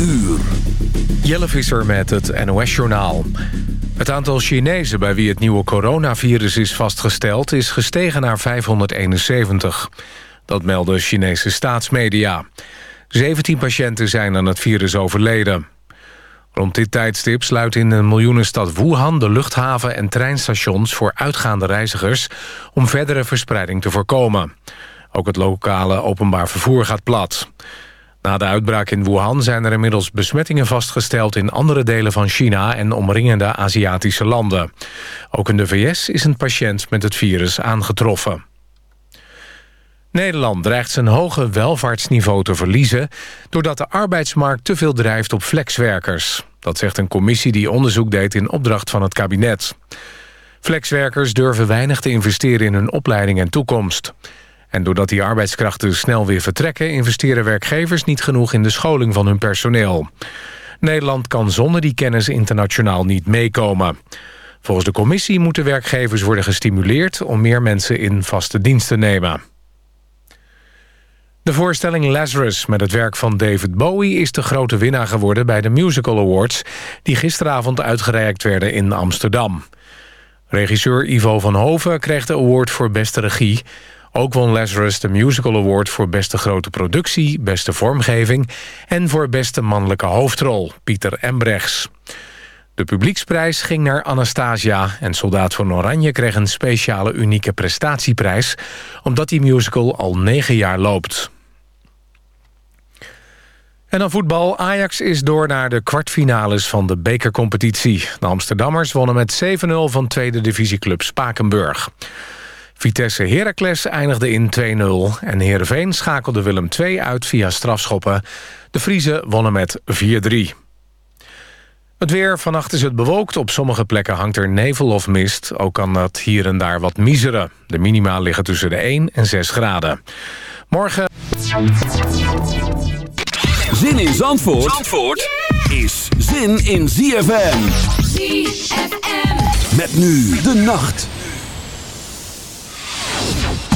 uur. Jelle Visser met het NOS-journaal. Het aantal Chinezen bij wie het nieuwe coronavirus is vastgesteld... is gestegen naar 571. Dat melden Chinese staatsmedia. 17 patiënten zijn aan het virus overleden. Rond dit tijdstip sluit in de miljoenenstad Wuhan... de luchthaven en treinstations voor uitgaande reizigers... om verdere verspreiding te voorkomen. Ook het lokale openbaar vervoer gaat plat. Na de uitbraak in Wuhan zijn er inmiddels besmettingen vastgesteld... in andere delen van China en omringende Aziatische landen. Ook in de VS is een patiënt met het virus aangetroffen. Nederland dreigt zijn hoge welvaartsniveau te verliezen... doordat de arbeidsmarkt te veel drijft op flexwerkers. Dat zegt een commissie die onderzoek deed in opdracht van het kabinet. Flexwerkers durven weinig te investeren in hun opleiding en toekomst. En doordat die arbeidskrachten snel weer vertrekken... investeren werkgevers niet genoeg in de scholing van hun personeel. Nederland kan zonder die kennis internationaal niet meekomen. Volgens de commissie moeten werkgevers worden gestimuleerd... om meer mensen in vaste dienst te nemen. De voorstelling Lazarus met het werk van David Bowie... is de grote winnaar geworden bij de Musical Awards... die gisteravond uitgereikt werden in Amsterdam. Regisseur Ivo van Hoven kreeg de award voor beste regie... Ook won Lazarus de Musical Award voor beste grote productie, beste vormgeving... en voor beste mannelijke hoofdrol, Pieter Embrechts. De publieksprijs ging naar Anastasia en Soldaat van Oranje kreeg een speciale unieke prestatieprijs... omdat die musical al negen jaar loopt. En dan voetbal. Ajax is door naar de kwartfinales van de bekercompetitie. De Amsterdammers wonnen met 7-0 van tweede divisieclub Spakenburg. Vitesse Heracles eindigde in 2-0 en Heerenveen schakelde Willem II uit via strafschoppen. De Friese wonnen met 4-3. Het weer, vannacht is het bewolkt. Op sommige plekken hangt er nevel of mist. Ook kan dat hier en daar wat miseren. De minima liggen tussen de 1 en 6 graden. Morgen... Zin in Zandvoort, Zandvoort is zin in ZFM. ZFM. Met nu de nacht. My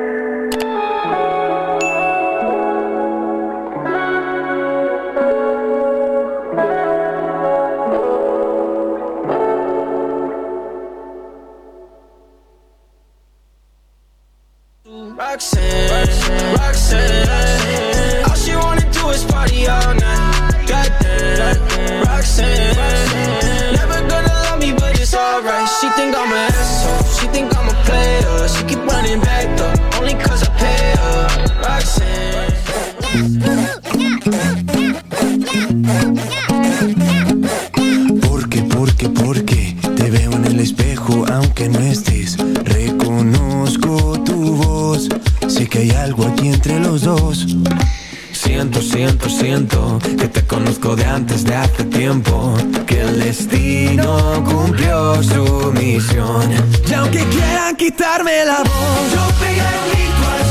Algo aquí entre los dos. Siento, siento, siento que te conozco de antes de hace tiempo. Que el destino cumplió su misión. Y aunque quieran quitarme la voz, yo pegaré un grito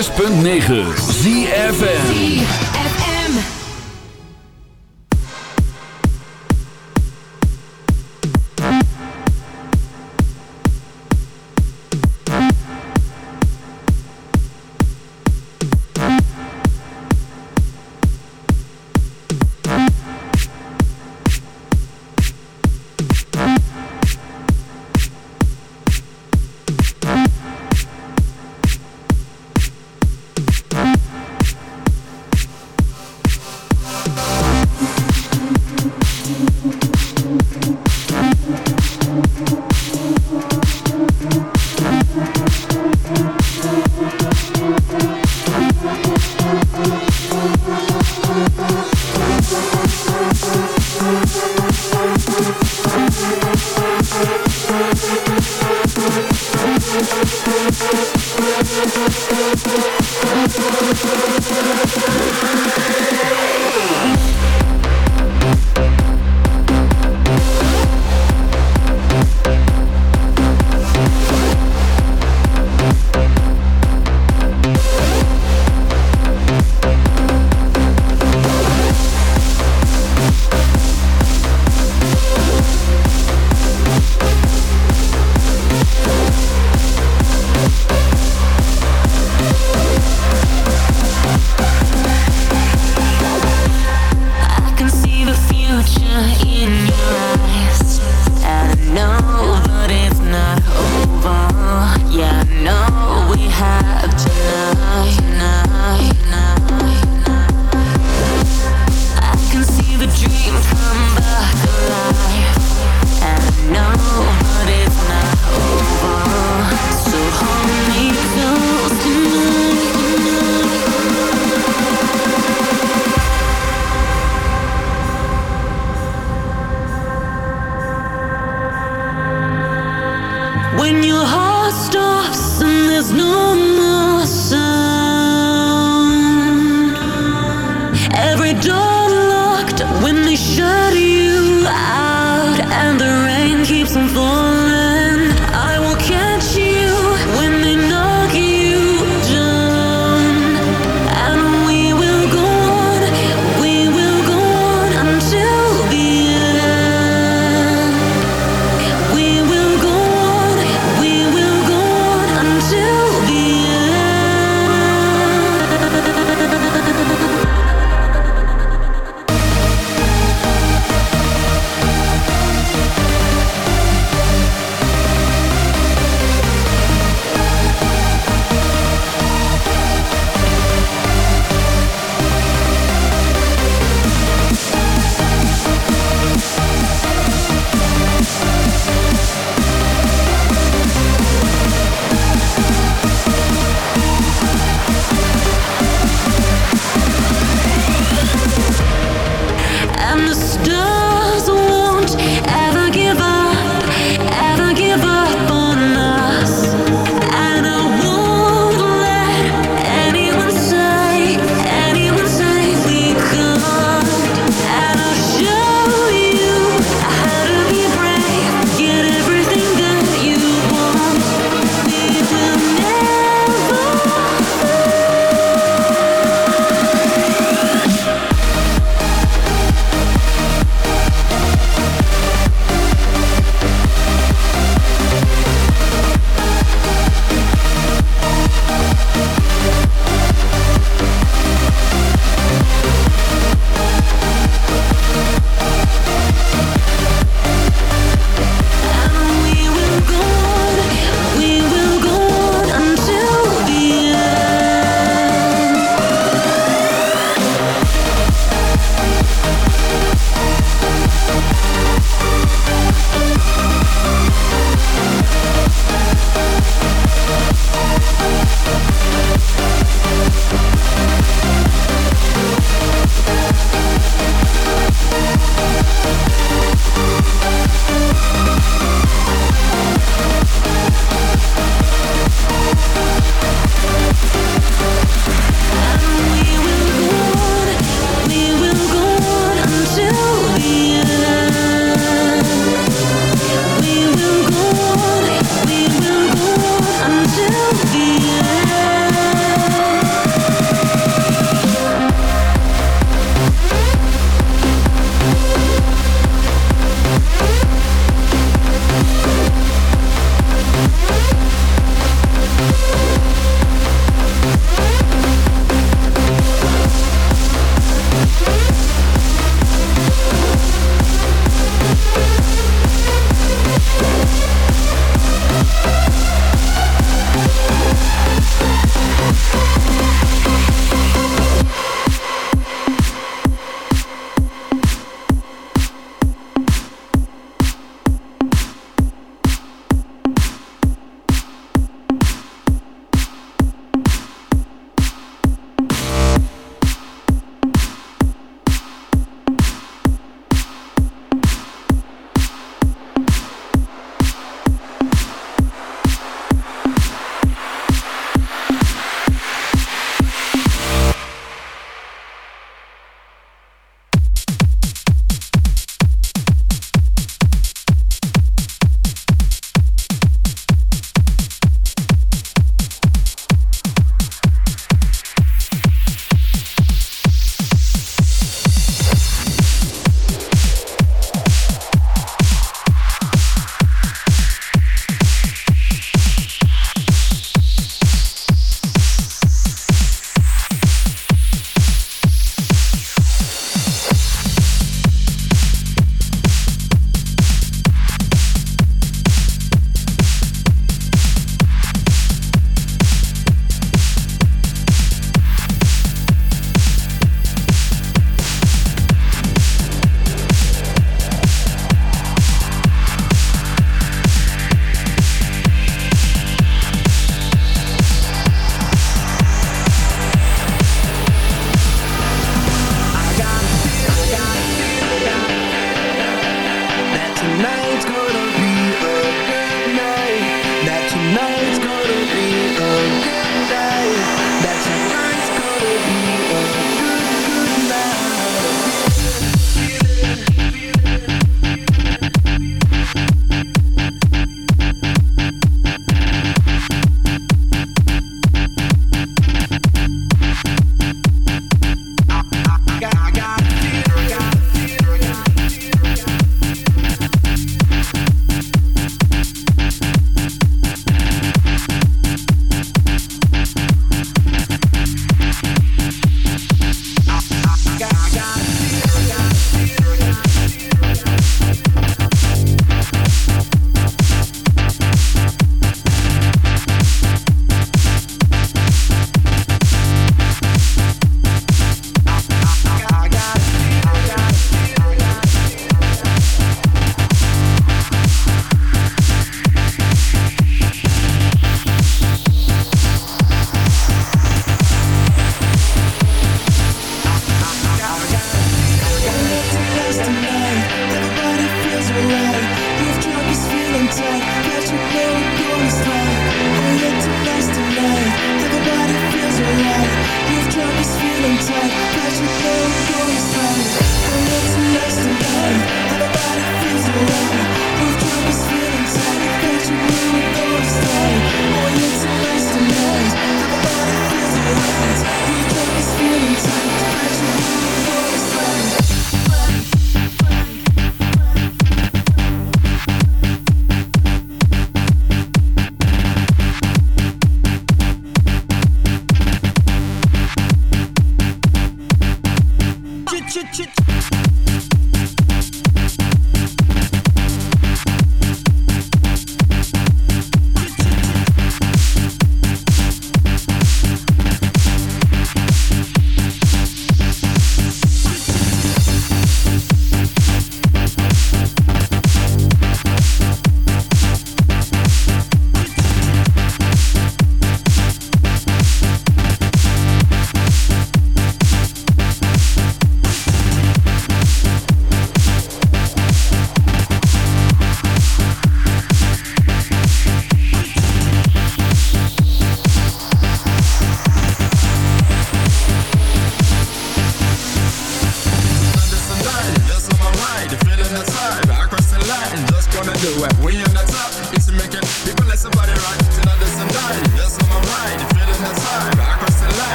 106.9 ZFN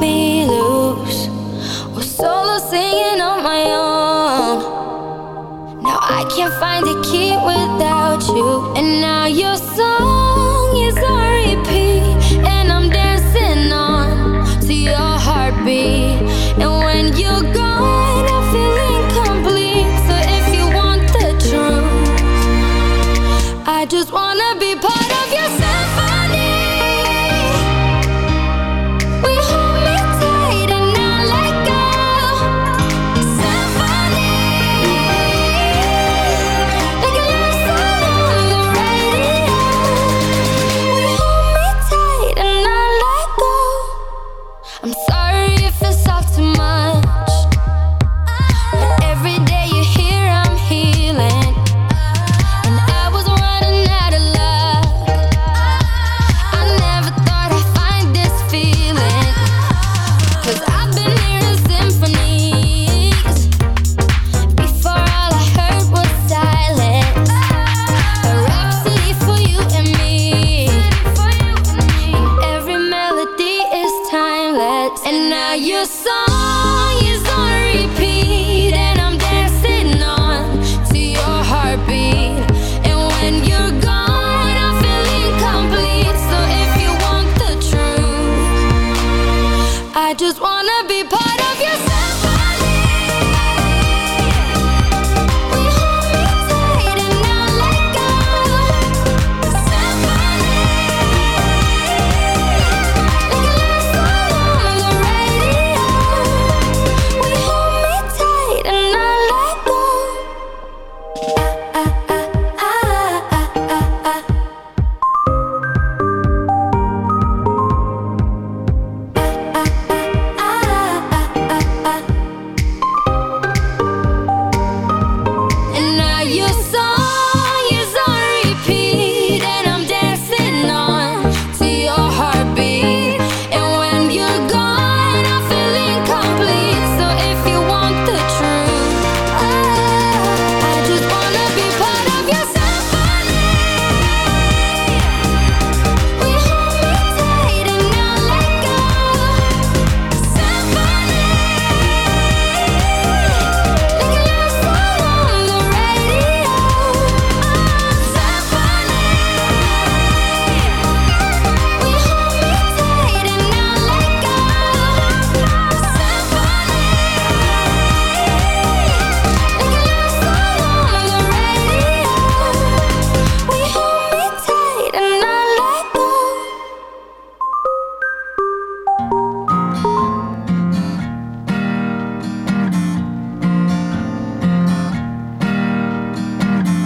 me solo singing on my own. Now I can't find a key without song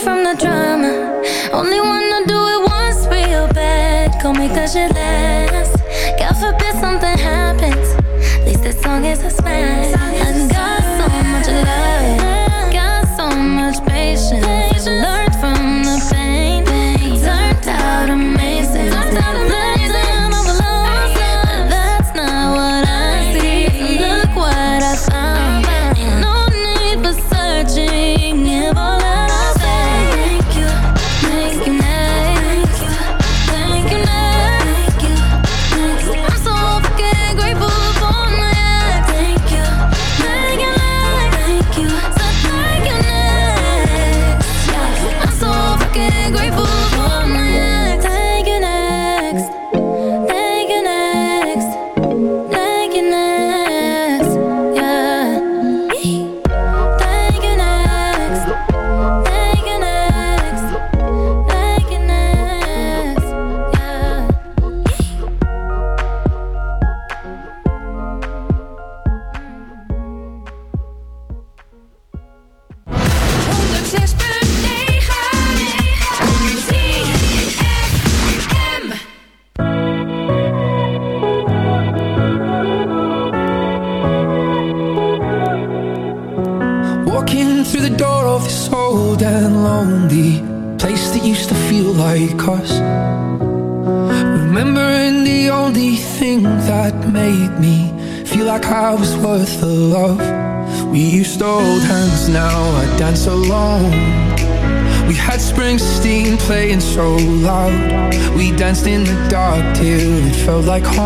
From the drama. Only wanna do it once real bad, go make that shit last. God forbid something happens, at least this song is a smash. like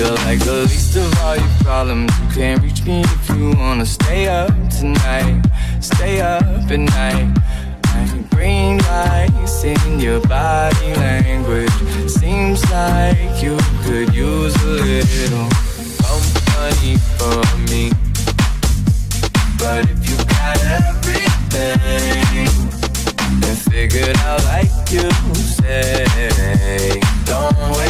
feel like the least of all your problems. You can't reach me if you wanna stay up tonight. Stay up at night. And green lights in your body language. Seems like you could use a little company for me. But if you got everything and figured out like you say, don't wait.